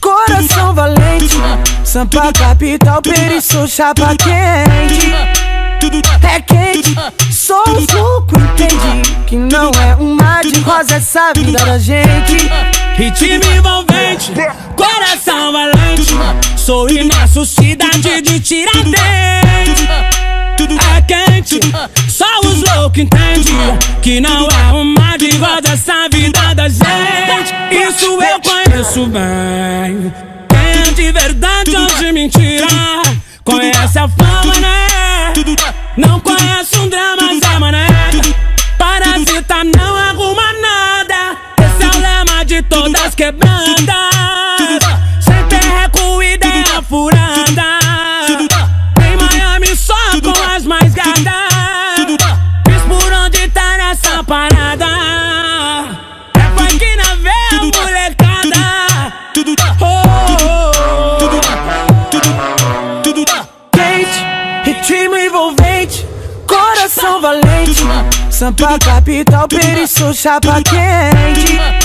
coração valente Sampa capital, periço, chapa quente. É quente, sou o suco, entende Que não é um de rosa essa vida da gente. Ritmo envolvente, coração valente. Sou imenso, cidade de Tiradentes É quente, só os loucos entendem Que não é um mar de rosa essa vida da gente. Isso eu conheço bem. Quem é de verdade ou de mentira? Conhece a fama, né? Não conhece um drama, todas quebrandas Sem terra com ideia furada. Em Miami só com as mais gadas. Diz por onde tá nessa parada. É funk na veia, molecada. Oh, ritmo envolvente, coração valente. Sampa capital, periço, chapa quente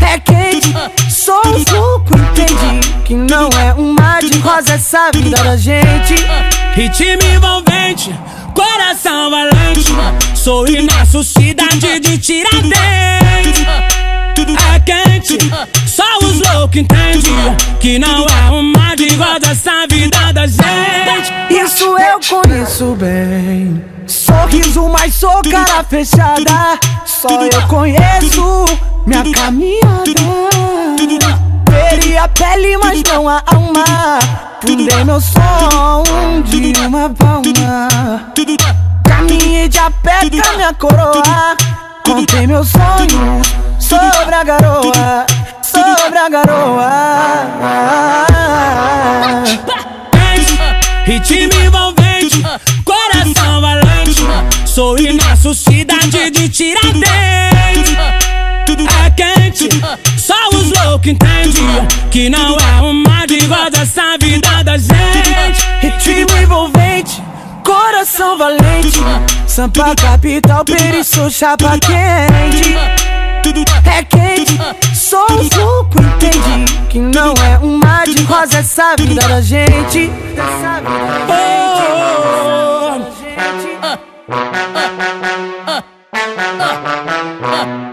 É quente, sou o suco, entende Que não é um mar de rosa essa vida da gente Ritmo envolvente, coração valente Sou imenso, cidade de Tiradentes É quente, só os loucos entendem Que não é um mar de rosa essa vida da gente Isso eu conheço bem Sorriso, mas sou cara fechada Só eu conheço minha caminhada. Teria pele, mas não a alma. Fundei meu som de uma palma. Caminhei de a pé com a minha coroa. Contei meus sonhos sobre a garoa. Sobre a garoa. Ritmo envolvente, coração valente. Sou imenso, cidade de Tiradentes louco entende que não é uma diva dessa vida da gente. Time envolvente, coração valente. Sampa capital, periço, chapa quente. É quente, sou louco entende que não é uma de rosa essa vida da gente. Essa vida da gente